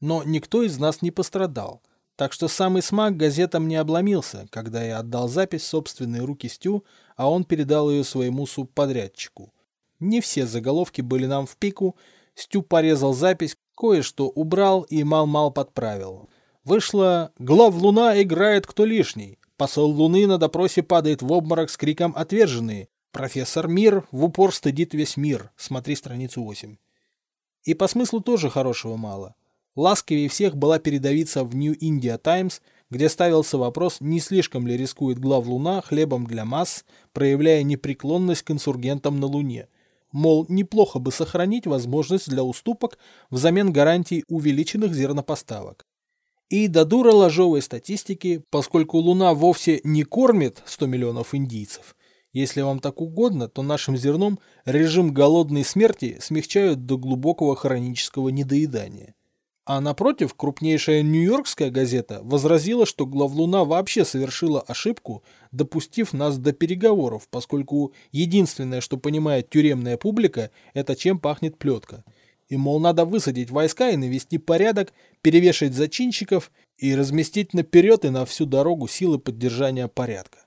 Но никто из нас не пострадал. Так что самый смак газетам не обломился, когда я отдал запись в собственные руки Стю, а он передал ее своему субподрядчику. Не все заголовки были нам в пику, Стю порезал запись, кое-что убрал и мал-мал подправил. Вышло «Глав Луна играет кто лишний». Посол Луны на допросе падает в обморок с криком «Отверженные». Профессор Мир в упор стыдит весь мир. Смотри страницу 8. И по смыслу тоже хорошего мало. Ласковее всех была передовица в New India Times, где ставился вопрос, не слишком ли рискует глав Луна хлебом для масс, проявляя непреклонность к инсургентам на Луне. Мол, неплохо бы сохранить возможность для уступок взамен гарантий увеличенных зернопоставок. И до дура ложовой статистики, поскольку Луна вовсе не кормит 100 миллионов индийцев, если вам так угодно, то нашим зерном режим голодной смерти смягчают до глубокого хронического недоедания. А напротив, крупнейшая нью-йоркская газета возразила, что главлуна вообще совершила ошибку, допустив нас до переговоров, поскольку единственное, что понимает тюремная публика, это чем пахнет плетка – и, мол, надо высадить войска и навести порядок, перевешать зачинщиков и разместить наперед и на всю дорогу силы поддержания порядка.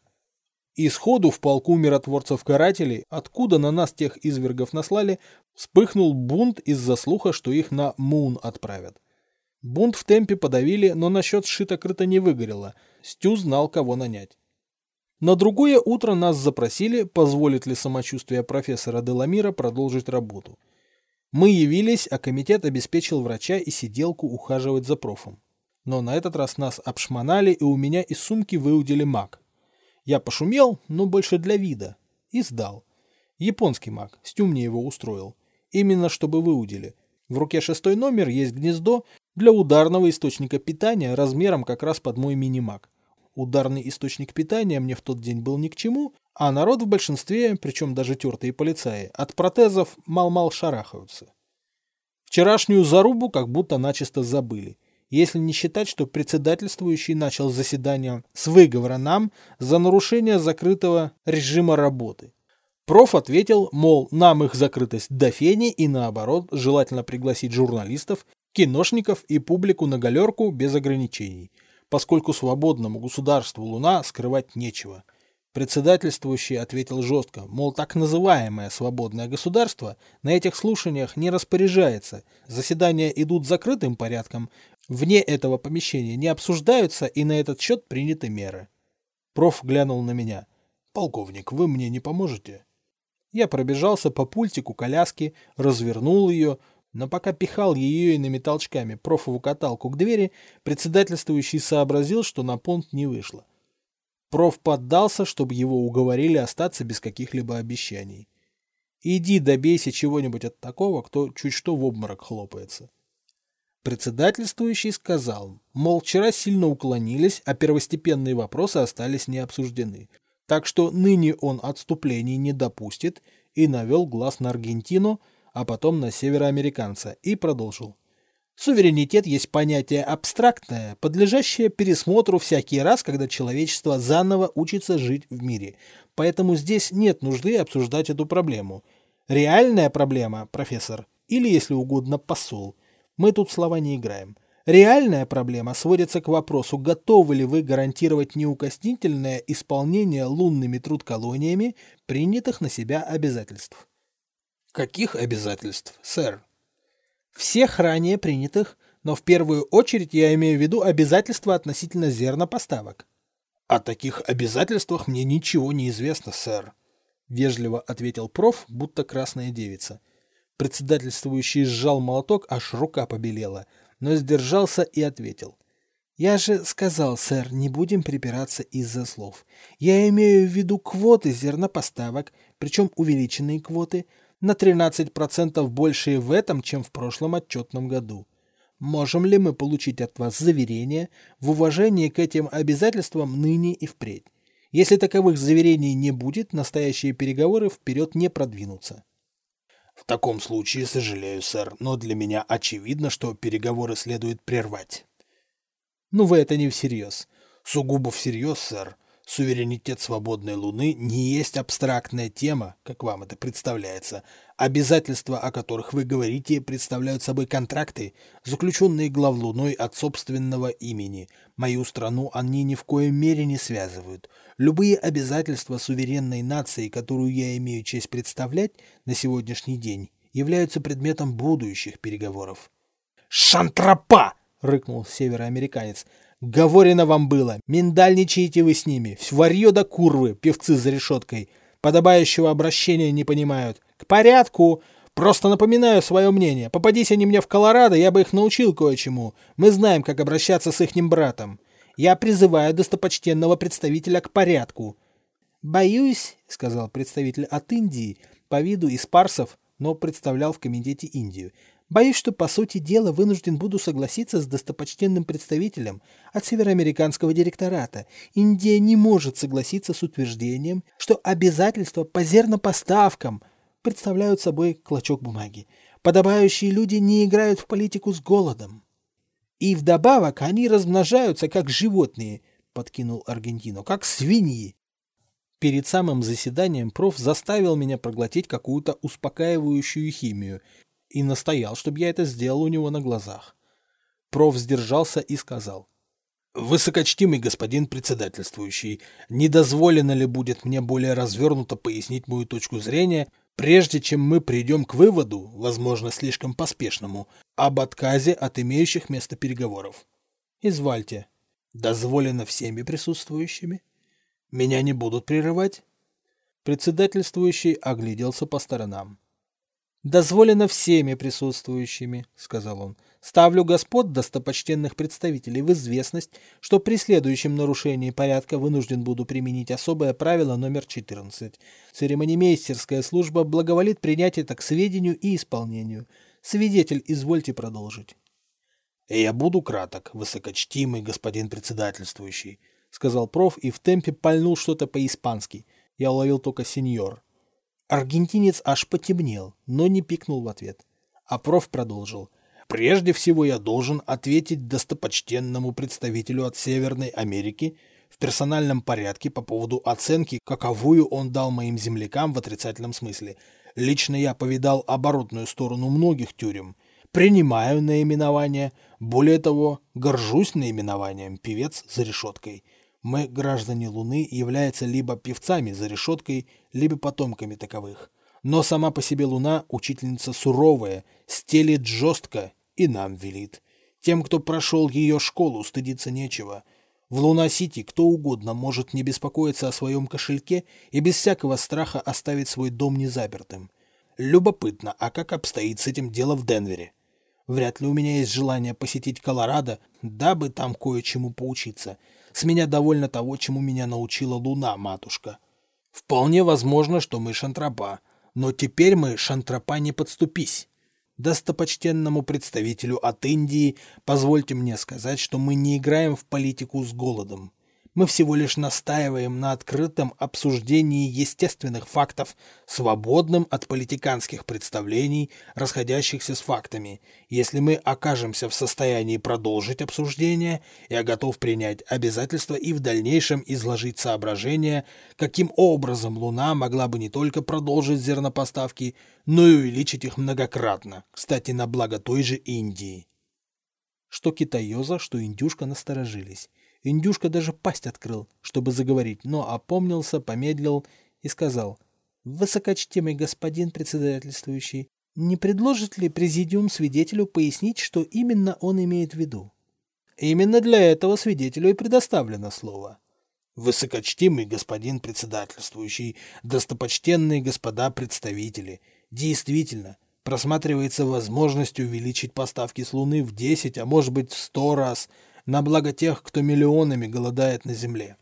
И сходу в полку миротворцев-карателей, откуда на нас тех извергов наслали, вспыхнул бунт из-за слуха, что их на Мун отправят. Бунт в темпе подавили, но насчет сшито-крыто не выгорело. Стю знал, кого нанять. На другое утро нас запросили, позволит ли самочувствие профессора Деламира продолжить работу. Мы явились, а комитет обеспечил врача и сиделку ухаживать за профом. Но на этот раз нас обшмонали, и у меня из сумки выудили маг. Я пошумел, но больше для вида. И сдал. Японский маг, Стю мне его устроил. Именно чтобы выудили. В руке шестой номер есть гнездо для ударного источника питания размером как раз под мой мини-маг. Ударный источник питания мне в тот день был ни к чему, а народ в большинстве, причем даже тертые полицаи, от протезов мал-мал шарахаются. Вчерашнюю зарубу как будто начисто забыли, если не считать, что председательствующий начал заседание с выговора нам за нарушение закрытого режима работы. Проф ответил, мол, нам их закрытость до фени и наоборот, желательно пригласить журналистов, киношников и публику на галерку без ограничений, поскольку свободному государству Луна скрывать нечего – Председательствующий ответил жестко, мол, так называемое свободное государство на этих слушаниях не распоряжается, заседания идут закрытым порядком, вне этого помещения не обсуждаются и на этот счет приняты меры. Проф глянул на меня. «Полковник, вы мне не поможете?» Я пробежался по пультику коляски, развернул ее, но пока пихал ее иными толчками профову каталку к двери, председательствующий сообразил, что на понт не вышло. Проф поддался, чтобы его уговорили остаться без каких-либо обещаний. Иди добейся чего-нибудь от такого, кто чуть что в обморок хлопается. Председательствующий сказал, мол, вчера сильно уклонились, а первостепенные вопросы остались необсуждены. Так что ныне он отступлений не допустит и навел глаз на Аргентину, а потом на североамериканца и продолжил. Суверенитет есть понятие абстрактное, подлежащее пересмотру всякий раз, когда человечество заново учится жить в мире. Поэтому здесь нет нужды обсуждать эту проблему. Реальная проблема, профессор, или, если угодно, посол. Мы тут слова не играем. Реальная проблема сводится к вопросу, готовы ли вы гарантировать неукоснительное исполнение лунными трудколониями принятых на себя обязательств. Каких обязательств, сэр? всех ранее принятых, но в первую очередь я имею в виду обязательства относительно зернопоставок. О таких обязательствах мне ничего не известно, сэр, вежливо ответил проф, будто красная девица. Председательствующий сжал молоток, аж рука побелела, но сдержался и ответил. «Я же сказал, сэр, не будем припираться из-за слов. Я имею в виду квоты зернопоставок, причем увеличенные квоты, на 13% больше в этом, чем в прошлом отчетном году. Можем ли мы получить от вас заверение в уважении к этим обязательствам ныне и впредь? Если таковых заверений не будет, настоящие переговоры вперед не продвинутся. В таком случае, сожалею, сэр, но для меня очевидно, что переговоры следует прервать. Ну вы это не всерьез. Сугубо всерьез, сэр. Суверенитет свободной Луны не есть абстрактная тема, как вам это представляется. Обязательства, о которых вы говорите, представляют собой контракты, заключенные главлуной от собственного имени. Мою страну они ни в коем мере не связывают. Любые обязательства суверенной нации, которую я имею честь представлять на сегодняшний день, являются предметом будущих переговоров. «Шантропа!» — рыкнул североамериканец. Говорено вам было, миндальничаете вы с ними, варье да курвы, певцы за решеткой. Подобающего обращения не понимают. К порядку! Просто напоминаю свое мнение. Попадись они мне в Колорадо, я бы их научил кое-чему. Мы знаем, как обращаться с ихним братом. Я призываю достопочтенного представителя к порядку. «Боюсь», — сказал представитель от Индии, по виду из парсов, но представлял в комитете Индию, Боюсь, что, по сути дела, вынужден буду согласиться с достопочтенным представителем от Североамериканского директората. Индия не может согласиться с утверждением, что обязательства по зернопоставкам представляют собой клочок бумаги. Подобающие люди не играют в политику с голодом. И вдобавок они размножаются как животные, подкинул Аргентину, как свиньи. Перед самым заседанием проф заставил меня проглотить какую-то успокаивающую химию – и настоял, чтобы я это сделал у него на глазах. Проф сдержался и сказал. «Высокочтимый господин председательствующий, не дозволено ли будет мне более развернуто пояснить мою точку зрения, прежде чем мы придем к выводу, возможно, слишком поспешному, об отказе от имеющих место переговоров? Извольте. Дозволено всеми присутствующими? Меня не будут прерывать?» Председательствующий огляделся по сторонам. «Дозволено всеми присутствующими», — сказал он. «Ставлю господ достопочтенных представителей в известность, что при следующем нарушении порядка вынужден буду применить особое правило номер 14. Церемонимейстерская служба благоволит принять это к сведению и исполнению. Свидетель, извольте продолжить». «Я буду краток, высокочтимый господин председательствующий», — сказал проф и в темпе пальнул что-то по-испански. Я уловил только сеньор. Аргентинец аж потемнел, но не пикнул в ответ. А проф продолжил. «Прежде всего я должен ответить достопочтенному представителю от Северной Америки в персональном порядке по поводу оценки, каковую он дал моим землякам в отрицательном смысле. Лично я повидал оборотную сторону многих тюрем. Принимаю наименование. Более того, горжусь наименованием «Певец за решеткой». Мы, граждане Луны, являются либо певцами за решеткой, либо потомками таковых. Но сама по себе Луна – учительница суровая, стелит жестко и нам велит. Тем, кто прошел ее школу, стыдиться нечего. В Луна-Сити кто угодно может не беспокоиться о своем кошельке и без всякого страха оставить свой дом незапертым. Любопытно, а как обстоит с этим дело в Денвере? Вряд ли у меня есть желание посетить Колорадо, дабы там кое-чему поучиться – с меня довольно того, чему меня научила луна, матушка. Вполне возможно, что мы шантропа, но теперь мы шантропа не подступись. Достопочтенному представителю от Индии позвольте мне сказать, что мы не играем в политику с голодом. Мы всего лишь настаиваем на открытом обсуждении естественных фактов, свободным от политиканских представлений, расходящихся с фактами. Если мы окажемся в состоянии продолжить обсуждение, я готов принять обязательства и в дальнейшем изложить соображения, каким образом Луна могла бы не только продолжить зернопоставки, но и увеличить их многократно, кстати, на благо той же Индии. Что китаёза, что индюшка насторожились. Индюшка даже пасть открыл, чтобы заговорить, но опомнился, помедлил и сказал, «Высокочтимый господин председательствующий, не предложит ли президиум свидетелю пояснить, что именно он имеет в виду?» Именно для этого свидетелю и предоставлено слово. Высокочтимый господин председательствующий, достопочтенные господа представители, действительно, просматривается возможность увеличить поставки с Луны в 10, а может быть в 100 раз – на благо тех, кто миллионами голодает на земле.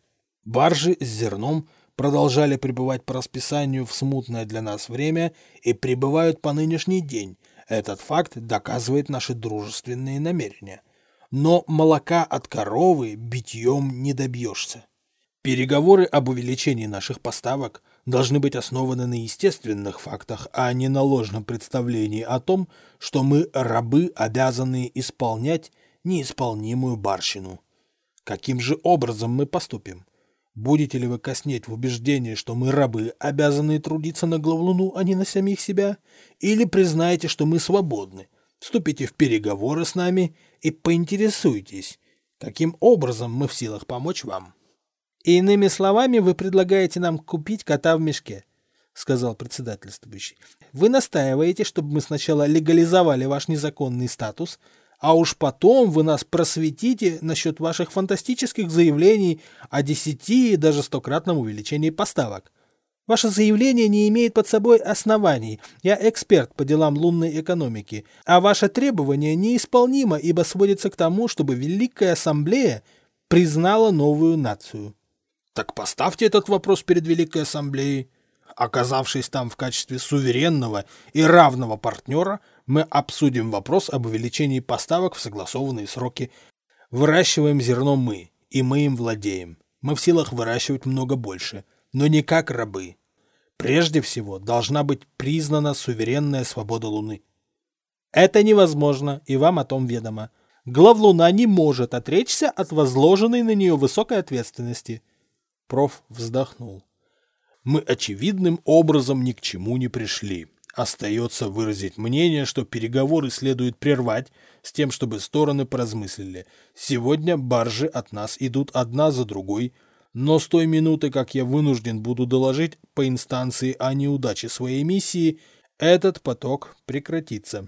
Баржи с зерном продолжали пребывать по расписанию в смутное для нас время и пребывают по нынешний день. Этот факт доказывает наши дружественные намерения. Но молока от коровы битьем не добьешься. Переговоры об увеличении наших поставок должны быть основаны на естественных фактах, а не на ложном представлении о том, что мы рабы, обязанные исполнять неисполнимую барщину. Каким же образом мы поступим? Будете ли вы коснеть в убеждении, что мы рабы, обязанные трудиться на главлуну, а не на самих себя? Или признаете, что мы свободны? Вступите в переговоры с нами и поинтересуйтесь, каким образом мы в силах помочь вам. Иными словами, вы предлагаете нам купить кота в мешке, сказал председательствующий. Вы настаиваете, чтобы мы сначала легализовали ваш незаконный статус, а уж потом вы нас просветите насчет ваших фантастических заявлений о десяти и даже стократном увеличении поставок. Ваше заявление не имеет под собой оснований. Я эксперт по делам лунной экономики. А ваше требование неисполнимо, ибо сводится к тому, чтобы Великая Ассамблея признала новую нацию. Так поставьте этот вопрос перед Великой Ассамблеей. Оказавшись там в качестве суверенного и равного партнера, мы обсудим вопрос об увеличении поставок в согласованные сроки. Выращиваем зерно мы, и мы им владеем. Мы в силах выращивать много больше, но не как рабы. Прежде всего, должна быть признана суверенная свобода Луны. Это невозможно, и вам о том ведомо. Главлуна не может отречься от возложенной на нее высокой ответственности. Проф вздохнул. Мы очевидным образом ни к чему не пришли. Остается выразить мнение, что переговоры следует прервать с тем, чтобы стороны поразмыслили. Сегодня баржи от нас идут одна за другой, но с той минуты, как я вынужден буду доложить по инстанции о неудаче своей миссии, этот поток прекратится.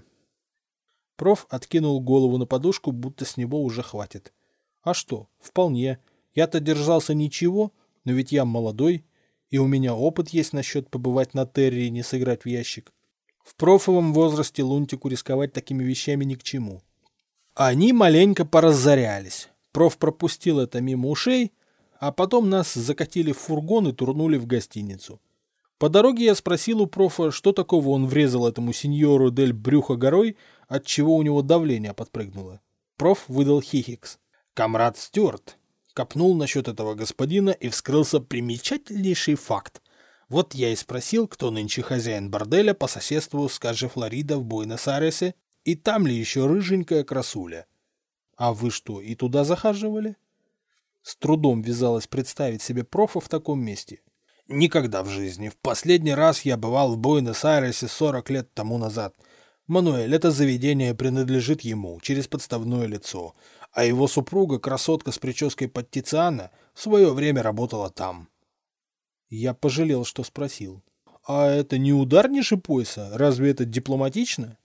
Проф откинул голову на подушку, будто с него уже хватит. А что, вполне. Я-то держался ничего, но ведь я молодой, и у меня опыт есть насчет побывать на Терри и не сыграть в ящик. В профовом возрасте Лунтику рисковать такими вещами ни к чему. Они маленько поразорялись. Проф пропустил это мимо ушей, а потом нас закатили в фургон и турнули в гостиницу. По дороге я спросил у профа, что такого он врезал этому сеньору Дель Брюхо горой, от чего у него давление подпрыгнуло. Проф выдал хихикс. «Камрад Стюарт, копнул насчет этого господина и вскрылся примечательнейший факт. Вот я и спросил, кто нынче хозяин борделя по соседству с Каже Флорида в Буэнос-Айресе, и там ли еще рыженькая красуля. А вы что, и туда захаживали? С трудом вязалось представить себе профа в таком месте. Никогда в жизни. В последний раз я бывал в Буэнос-Айресе 40 лет тому назад. Мануэль, это заведение принадлежит ему, через подставное лицо а его супруга, красотка с прической под Тициана, в свое время работала там. Я пожалел, что спросил. А это не удар ниже пояса? Разве это дипломатично?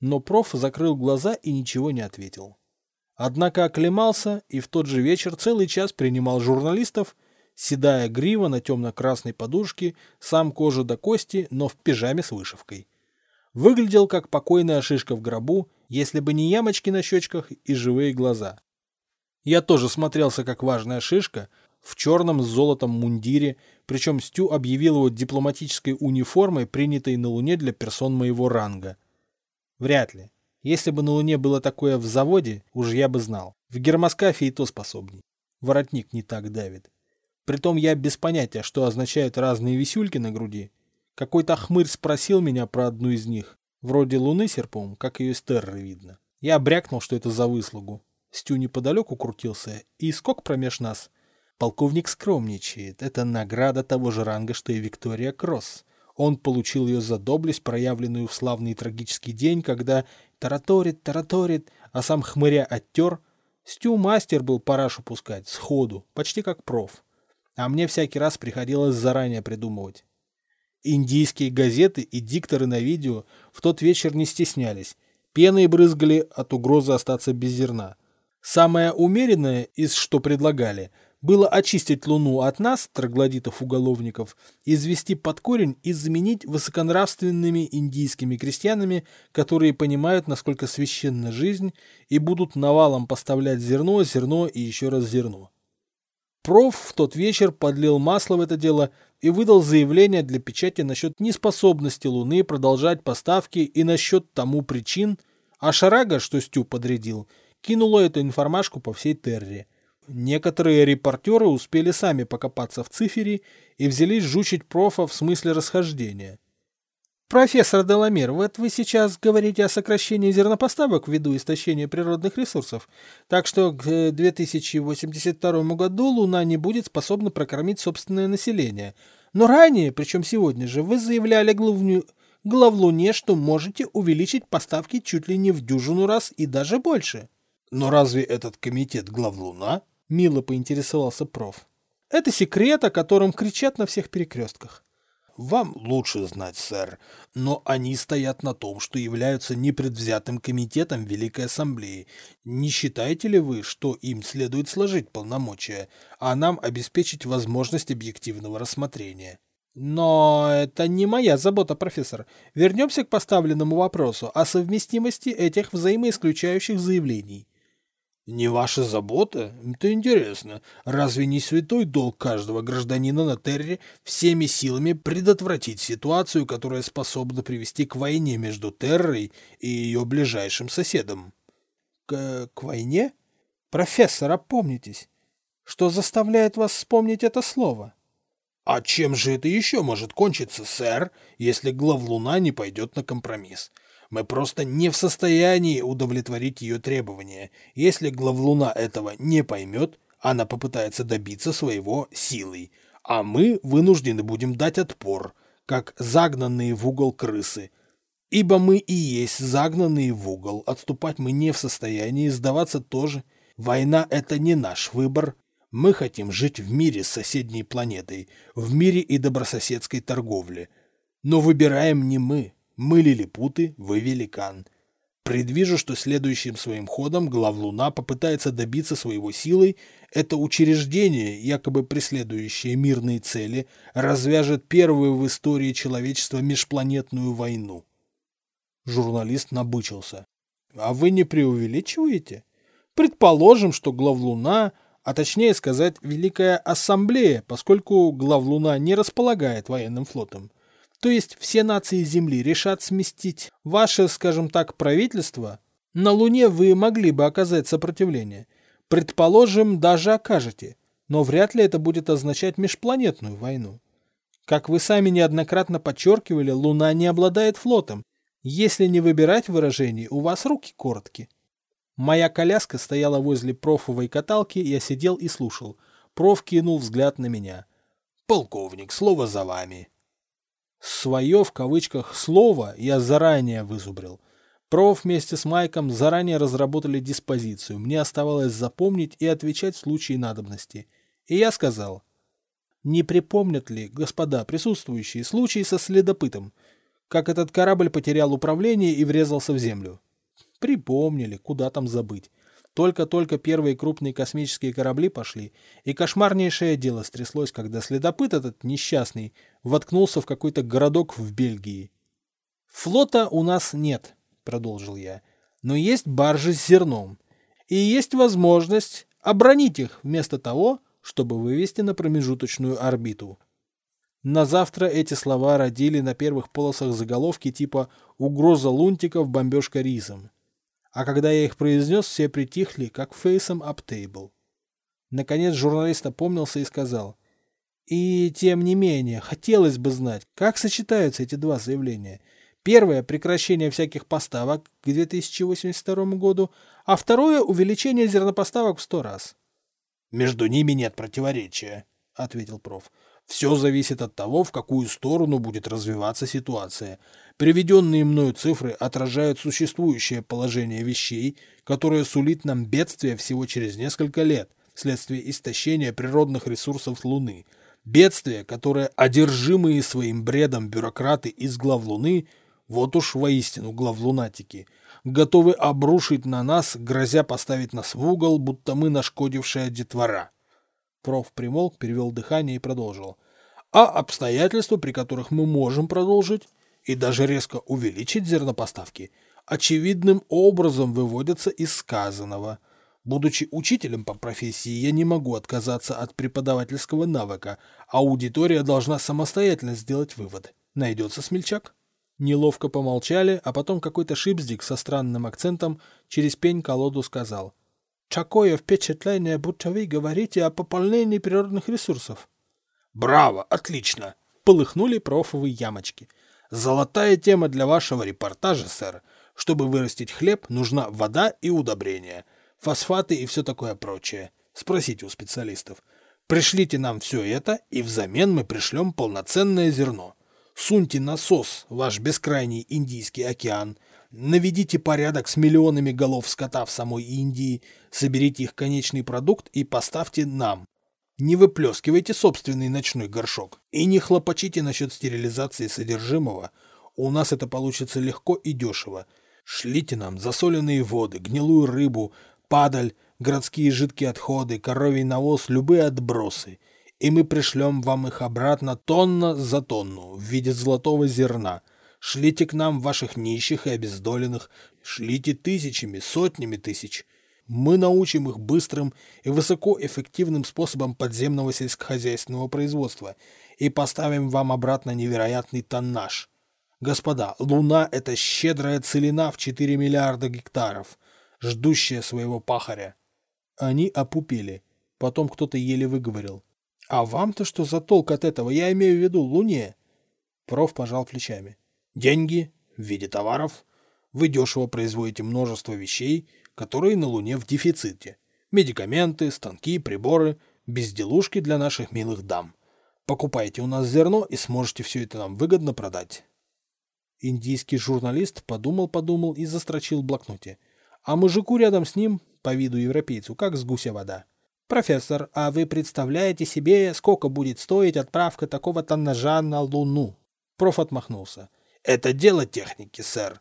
Но проф закрыл глаза и ничего не ответил. Однако оклемался и в тот же вечер целый час принимал журналистов, седая грива на темно-красной подушке, сам кожа до кости, но в пижаме с вышивкой. Выглядел как покойная шишка в гробу если бы не ямочки на щечках и живые глаза. Я тоже смотрелся как важная шишка, в черном с золотом мундире, причем Стю объявил его дипломатической униформой, принятой на Луне для персон моего ранга. Вряд ли. Если бы на Луне было такое в заводе, уж я бы знал. В гермоскафе и то способней. Воротник не так давит. Притом я без понятия, что означают разные висюльки на груди. Какой-то хмырь спросил меня про одну из них. Вроде луны серпом, как ее с видно. Я брякнул, что это за выслугу. Стю неподалеку крутился, и скок промеж нас. Полковник скромничает. Это награда того же ранга, что и Виктория Кросс. Он получил ее за доблесть, проявленную в славный трагический день, когда тараторит, тараторит, а сам хмыря оттер. Стю мастер был парашу пускать, сходу, почти как проф. А мне всякий раз приходилось заранее придумывать. Индийские газеты и дикторы на видео в тот вечер не стеснялись. Пеной брызгали от угрозы остаться без зерна. Самое умеренное из что предлагали, было очистить Луну от нас, троглодитов-уголовников, извести под корень и заменить высоконравственными индийскими крестьянами, которые понимают, насколько священна жизнь, и будут навалом поставлять зерно, зерно и еще раз зерно. Проф в тот вечер подлил масло в это дело и выдал заявление для печати насчет неспособности Луны продолжать поставки и насчет тому причин, а Шарага, что Стю подрядил, кинула эту информашку по всей Терре. Некоторые репортеры успели сами покопаться в цифере и взялись жучить профа в смысле расхождения. Профессор Деламир, вот вы сейчас говорите о сокращении зернопоставок ввиду истощения природных ресурсов, так что к 2082 году Луна не будет способна прокормить собственное население. Но ранее, причем сегодня же, вы заявляли главню... главлуне, что можете увеличить поставки чуть ли не в дюжину раз и даже больше. Но разве этот комитет главлуна? Мило поинтересовался проф. Это секрет, о котором кричат на всех перекрестках. Вам лучше знать, сэр, но они стоят на том, что являются непредвзятым комитетом Великой Ассамблеи. Не считаете ли вы, что им следует сложить полномочия, а нам обеспечить возможность объективного рассмотрения? Но это не моя забота, профессор. Вернемся к поставленному вопросу о совместимости этих взаимоисключающих заявлений. Не ваша забота? Это интересно. Разве не святой долг каждого гражданина на Терре всеми силами предотвратить ситуацию, которая способна привести к войне между Террой и ее ближайшим соседом? К, к войне? Профессор, опомнитесь. Что заставляет вас вспомнить это слово? А чем же это еще может кончиться, сэр, если главлуна не пойдет на компромисс? Мы просто не в состоянии удовлетворить ее требования. Если главлуна этого не поймет, она попытается добиться своего силой, а мы вынуждены будем дать отпор, как загнанные в угол крысы. Ибо мы и есть загнанные в угол, отступать мы не в состоянии, сдаваться тоже. Война — это не наш выбор. Мы хотим жить в мире с соседней планетой, в мире и добрососедской торговле. Но выбираем не мы, мы лилипуты, вы великан. Предвижу, что следующим своим ходом главлуна попытается добиться своего силой. Это учреждение, якобы преследующее мирные цели, развяжет первую в истории человечества межпланетную войну. Журналист набычился. А вы не преувеличиваете? Предположим, что главлуна, а точнее сказать, Великая Ассамблея, поскольку главлуна не располагает военным флотом, то есть все нации Земли решат сместить ваше, скажем так, правительство, на Луне вы могли бы оказать сопротивление. Предположим, даже окажете, но вряд ли это будет означать межпланетную войну. Как вы сами неоднократно подчеркивали, Луна не обладает флотом. Если не выбирать выражений, у вас руки короткие. Моя коляска стояла возле профовой каталки, я сидел и слушал. Проф кинул взгляд на меня. «Полковник, слово за вами». Свое, в кавычках, слово я заранее вызубрил. Проф вместе с Майком заранее разработали диспозицию. Мне оставалось запомнить и отвечать в случае надобности. И я сказал, не припомнят ли, господа присутствующие, случай со следопытом, как этот корабль потерял управление и врезался в землю? Припомнили, куда там забыть. Только-только первые крупные космические корабли пошли, и кошмарнейшее дело стряслось, когда следопыт этот несчастный воткнулся в какой-то городок в Бельгии. «Флота у нас нет», — продолжил я, — «но есть баржи с зерном, и есть возможность обронить их вместо того, чтобы вывести на промежуточную орбиту». На завтра эти слова родили на первых полосах заголовки типа «Угроза лунтиков, бомбежка рисом». А когда я их произнес, все притихли, как фейсом аптейбл. Наконец журналист опомнился и сказал. И тем не менее, хотелось бы знать, как сочетаются эти два заявления. Первое – прекращение всяких поставок к 2082 году, а второе – увеличение зернопоставок в сто раз. «Между ними нет противоречия», – ответил проф. «Все зависит от того, в какую сторону будет развиваться ситуация. Приведенные мною цифры отражают существующее положение вещей, которое сулит нам бедствие всего через несколько лет вследствие истощения природных ресурсов Луны. Бедствие, которое одержимые своим бредом бюрократы из глав Луны, вот уж воистину главлунатики, готовы обрушить на нас, грозя поставить нас в угол, будто мы нашкодившая детвора. Проф примолк, перевел дыхание и продолжил. А обстоятельства, при которых мы можем продолжить, и даже резко увеличить зернопоставки, очевидным образом выводятся из сказанного. Будучи учителем по профессии, я не могу отказаться от преподавательского навыка, а аудитория должна самостоятельно сделать вывод. Найдется смельчак? Неловко помолчали, а потом какой-то шипздик со странным акцентом через пень-колоду сказал. «Такое впечатление, будто вы говорите о пополнении природных ресурсов». «Браво! Отлично!» Полыхнули профовые ямочки. Золотая тема для вашего репортажа, сэр. Чтобы вырастить хлеб, нужна вода и удобрения, фосфаты и все такое прочее. Спросите у специалистов. Пришлите нам все это, и взамен мы пришлем полноценное зерно. Суньте насос, ваш бескрайний Индийский океан, наведите порядок с миллионами голов скота в самой Индии, соберите их конечный продукт и поставьте нам. Не выплескивайте собственный ночной горшок и не хлопочите насчет стерилизации содержимого. У нас это получится легко и дешево. Шлите нам засоленные воды, гнилую рыбу, падаль, городские жидкие отходы, коровий навоз, любые отбросы и мы пришлем вам их обратно тонна за тонну в виде золотого зерна. Шлите к нам ваших нищих и обездоленных, шлите тысячами, сотнями тысяч. Мы научим их быстрым и высокоэффективным способом подземного сельскохозяйственного производства и поставим вам обратно невероятный тоннаж. Господа, Луна — это щедрая целина в 4 миллиарда гектаров, ждущая своего пахаря. Они опупели. Потом кто-то еле выговорил. А вам-то что за толк от этого? Я имею в виду Луне. Проф пожал плечами. Деньги в виде товаров. Вы дешево производите множество вещей, которые на Луне в дефиците. Медикаменты, станки, приборы, безделушки для наших милых дам. Покупайте у нас зерно и сможете все это нам выгодно продать. Индийский журналист подумал-подумал и застрочил в блокноте. А мужику рядом с ним, по виду европейцу, как с гуся вода. «Профессор, а вы представляете себе, сколько будет стоить отправка такого-то ножа на Луну?» Проф отмахнулся. «Это дело техники, сэр.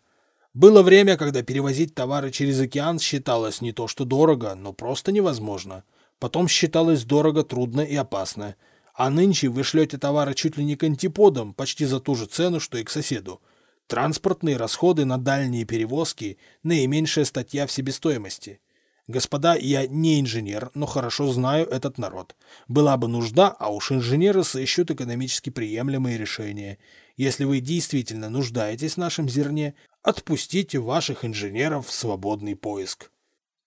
Было время, когда перевозить товары через океан считалось не то что дорого, но просто невозможно. Потом считалось дорого, трудно и опасно. А нынче вы шлете товары чуть ли не к антиподам, почти за ту же цену, что и к соседу. Транспортные расходы на дальние перевозки – наименьшая статья в себестоимости. Господа, я не инженер, но хорошо знаю этот народ. Была бы нужда, а уж инженеры сыщут экономически приемлемые решения. Если вы действительно нуждаетесь в нашем зерне, отпустите ваших инженеров в свободный поиск.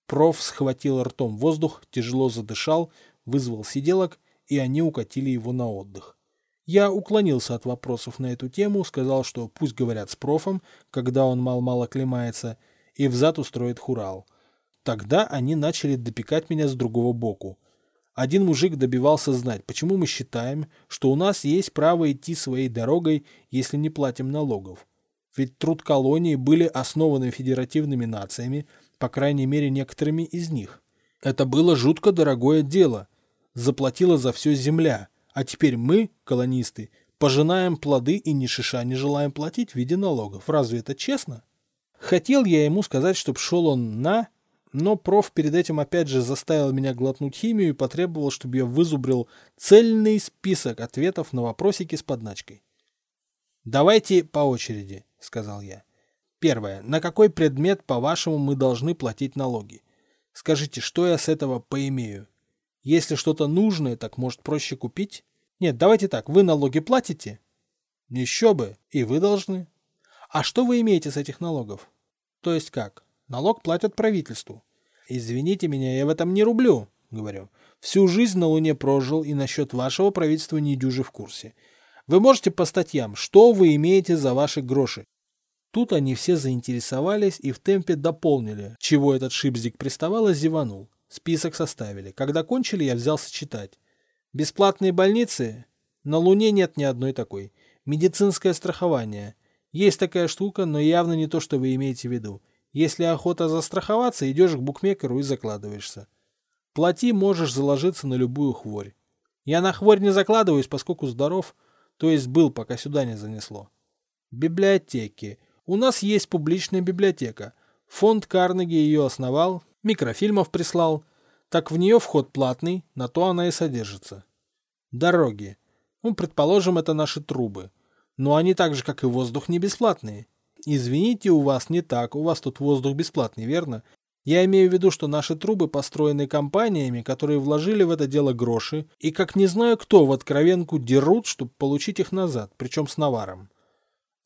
Проф схватил ртом воздух, тяжело задышал, вызвал сиделок, и они укатили его на отдых. Я уклонился от вопросов на эту тему, сказал, что пусть говорят с профом, когда он мал-мало клемается, и взад устроит хурал. Тогда они начали допекать меня с другого боку. Один мужик добивался знать, почему мы считаем, что у нас есть право идти своей дорогой, если не платим налогов. Ведь труд колонии были основаны федеративными нациями, по крайней мере некоторыми из них. Это было жутко дорогое дело. Заплатила за все земля. А теперь мы, колонисты, пожинаем плоды и ни шиша не желаем платить в виде налогов. Разве это честно? Хотел я ему сказать, чтоб шел он на но проф перед этим опять же заставил меня глотнуть химию и потребовал, чтобы я вызубрил цельный список ответов на вопросики с подначкой. «Давайте по очереди», — сказал я. Первое. На какой предмет, по-вашему, мы должны платить налоги? Скажите, что я с этого поимею? Если что-то нужное, так может проще купить? Нет, давайте так, вы налоги платите? Еще бы, и вы должны. А что вы имеете с этих налогов? То есть как? Налог платят правительству. Извините меня, я в этом не рублю, говорю. Всю жизнь на Луне прожил и насчет вашего правительства не дюжи в курсе. Вы можете по статьям, что вы имеете за ваши гроши. Тут они все заинтересовались и в темпе дополнили, чего этот шипздик приставал и зеванул. Список составили. Когда кончили, я взялся читать. Бесплатные больницы? На Луне нет ни одной такой. Медицинское страхование. Есть такая штука, но явно не то, что вы имеете в виду. Если охота застраховаться, идешь к букмекеру и закладываешься. Плати, можешь заложиться на любую хворь. Я на хворь не закладываюсь, поскольку здоров, то есть был, пока сюда не занесло. Библиотеки. У нас есть публичная библиотека. Фонд Карнеги ее основал, микрофильмов прислал. Так в нее вход платный, на то она и содержится. Дороги. Ну, предположим, это наши трубы. Но они так же, как и воздух, не бесплатные. Извините, у вас не так, у вас тут воздух бесплатный, верно? Я имею в виду, что наши трубы построены компаниями, которые вложили в это дело гроши, и как не знаю кто в откровенку дерут, чтобы получить их назад, причем с наваром.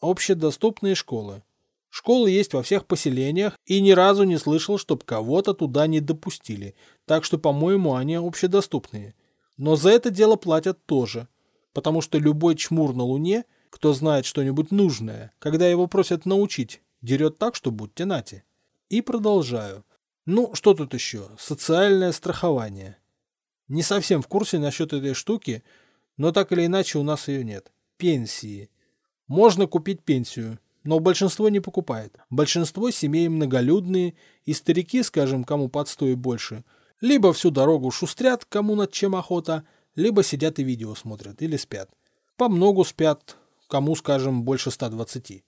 Общедоступные школы. Школы есть во всех поселениях, и ни разу не слышал, чтоб кого-то туда не допустили, так что, по-моему, они общедоступные. Но за это дело платят тоже, потому что любой чмур на Луне кто знает что-нибудь нужное, когда его просят научить, дерет так, что будьте нати. И продолжаю. Ну, что тут еще? Социальное страхование. Не совсем в курсе насчет этой штуки, но так или иначе у нас ее нет. Пенсии. Можно купить пенсию, но большинство не покупает. Большинство семей многолюдные, и старики, скажем, кому подстоит больше, либо всю дорогу шустрят, кому над чем охота, либо сидят и видео смотрят, или спят. По многу спят, кому, скажем, больше 120.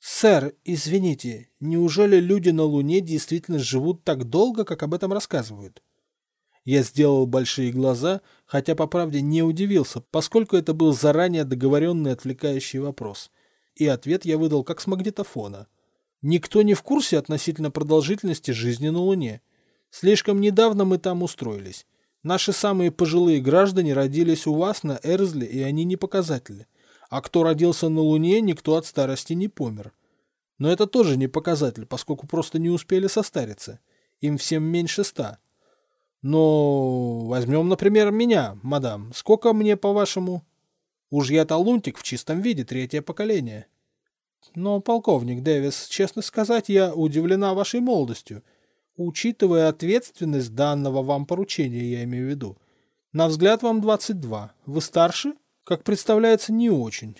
«Сэр, извините, неужели люди на Луне действительно живут так долго, как об этом рассказывают?» Я сделал большие глаза, хотя по правде не удивился, поскольку это был заранее договоренный отвлекающий вопрос. И ответ я выдал как с магнитофона. Никто не в курсе относительно продолжительности жизни на Луне. Слишком недавно мы там устроились. Наши самые пожилые граждане родились у вас на Эрзле, и они не показатели. А кто родился на Луне, никто от старости не помер. Но это тоже не показатель, поскольку просто не успели состариться. Им всем меньше ста. Но возьмем, например, меня, мадам. Сколько мне, по-вашему? Уж я-то лунтик в чистом виде, третье поколение. Но, полковник Дэвис, честно сказать, я удивлена вашей молодостью. Учитывая ответственность данного вам поручения, я имею в виду. На взгляд вам 22. Вы старше? Как представляется, не очень.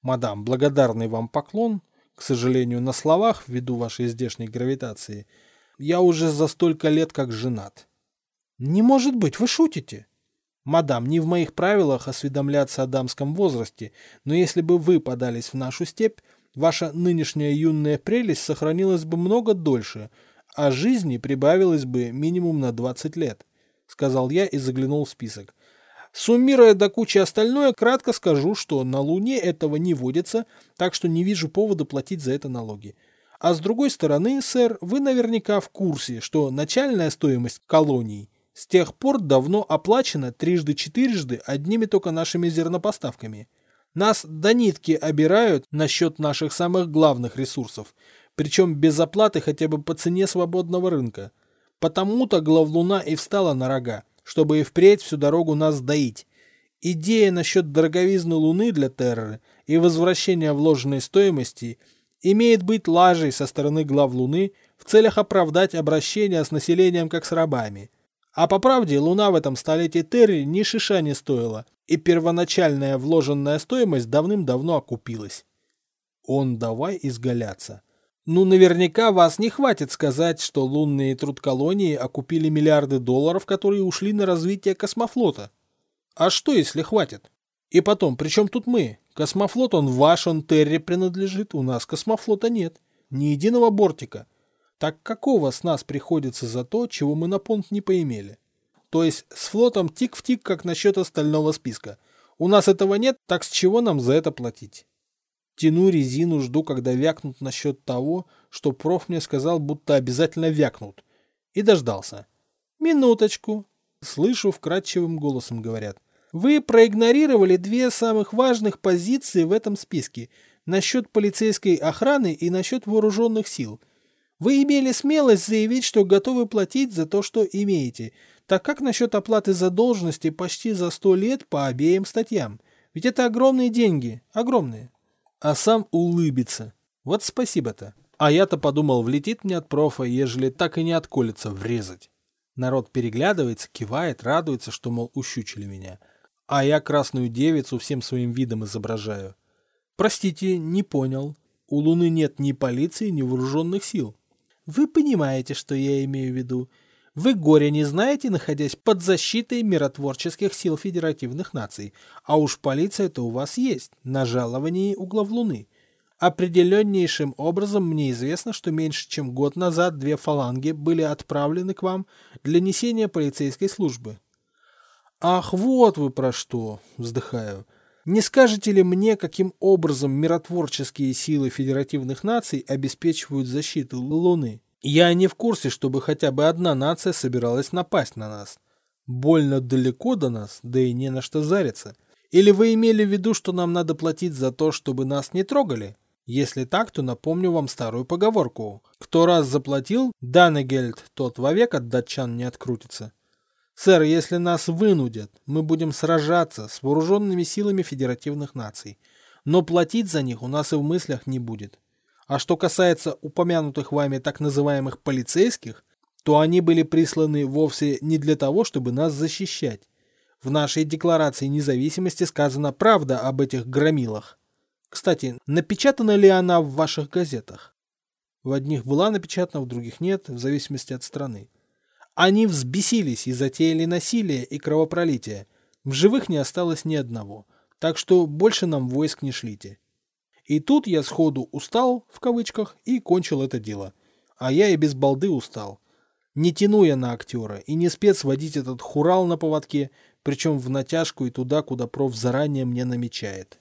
Мадам, благодарный вам поклон, к сожалению, на словах, ввиду вашей здешней гравитации, я уже за столько лет как женат. Не может быть, вы шутите? Мадам, не в моих правилах осведомляться о дамском возрасте, но если бы вы подались в нашу степь, ваша нынешняя юная прелесть сохранилась бы много дольше, а жизни прибавилось бы минимум на 20 лет, сказал я и заглянул в список. Суммируя до кучи остальное, кратко скажу, что на Луне этого не водится, так что не вижу повода платить за это налоги. А с другой стороны, сэр, вы наверняка в курсе, что начальная стоимость колоний с тех пор давно оплачена трижды-четырежды одними только нашими зернопоставками. Нас до нитки обирают насчет наших самых главных ресурсов, причем без оплаты хотя бы по цене свободного рынка. Потому-то главлуна и встала на рога чтобы и впредь всю дорогу нас доить. Идея насчет дороговизны Луны для Терры и возвращения вложенной стоимости имеет быть лажей со стороны глав Луны в целях оправдать обращение с населением как с рабами. А по правде, Луна в этом столетии Терри ни шиша не стоила, и первоначальная вложенная стоимость давным-давно окупилась. Он давай изгаляться. Ну, наверняка вас не хватит сказать, что лунные трудколонии окупили миллиарды долларов, которые ушли на развитие космофлота. А что, если хватит? И потом, при чем тут мы? Космофлот он ваш, он Терри принадлежит, у нас космофлота нет. Ни единого бортика. Так какого с нас приходится за то, чего мы на понт не поимели? То есть с флотом тик в тик, как насчет остального списка. У нас этого нет, так с чего нам за это платить? Тяну резину, жду, когда вякнут насчет того, что проф мне сказал, будто обязательно вякнут. И дождался. «Минуточку!» Слышу, вкрадчивым голосом говорят. «Вы проигнорировали две самых важных позиции в этом списке. Насчет полицейской охраны и насчет вооруженных сил. Вы имели смелость заявить, что готовы платить за то, что имеете. Так как насчет оплаты задолженности почти за сто лет по обеим статьям? Ведь это огромные деньги. Огромные а сам улыбится. Вот спасибо-то. А я-то подумал, влетит мне от профа, ежели так и не отколется врезать. Народ переглядывается, кивает, радуется, что, мол, ущучили меня. А я красную девицу всем своим видом изображаю. Простите, не понял. У Луны нет ни полиции, ни вооруженных сил. Вы понимаете, что я имею в виду. Вы горе не знаете, находясь под защитой миротворческих сил федеративных наций, а уж полиция-то у вас есть, на жаловании у главлуны. Определеннейшим образом мне известно, что меньше чем год назад две фаланги были отправлены к вам для несения полицейской службы. «Ах, вот вы про что!» – вздыхаю. «Не скажете ли мне, каким образом миротворческие силы федеративных наций обеспечивают защиту Луны?» Я не в курсе, чтобы хотя бы одна нация собиралась напасть на нас. Больно далеко до нас, да и не на что зариться. Или вы имели в виду, что нам надо платить за то, чтобы нас не трогали? Если так, то напомню вам старую поговорку. Кто раз заплатил, Данегельд, тот вовек от датчан не открутится. Сэр, если нас вынудят, мы будем сражаться с вооруженными силами федеративных наций. но платить за них у нас и в мыслях не будет. А что касается упомянутых вами так называемых полицейских, то они были присланы вовсе не для того, чтобы нас защищать. В нашей декларации независимости сказана правда об этих громилах. Кстати, напечатана ли она в ваших газетах? В одних была напечатана, в других нет, в зависимости от страны. Они взбесились и затеяли насилие и кровопролитие. В живых не осталось ни одного. Так что больше нам войск не шлите. И тут я сходу устал, в кавычках, и кончил это дело. А я и без балды устал. Не тяну я на актера и не спец водить этот хурал на поводке, причем в натяжку и туда, куда проф заранее мне намечает.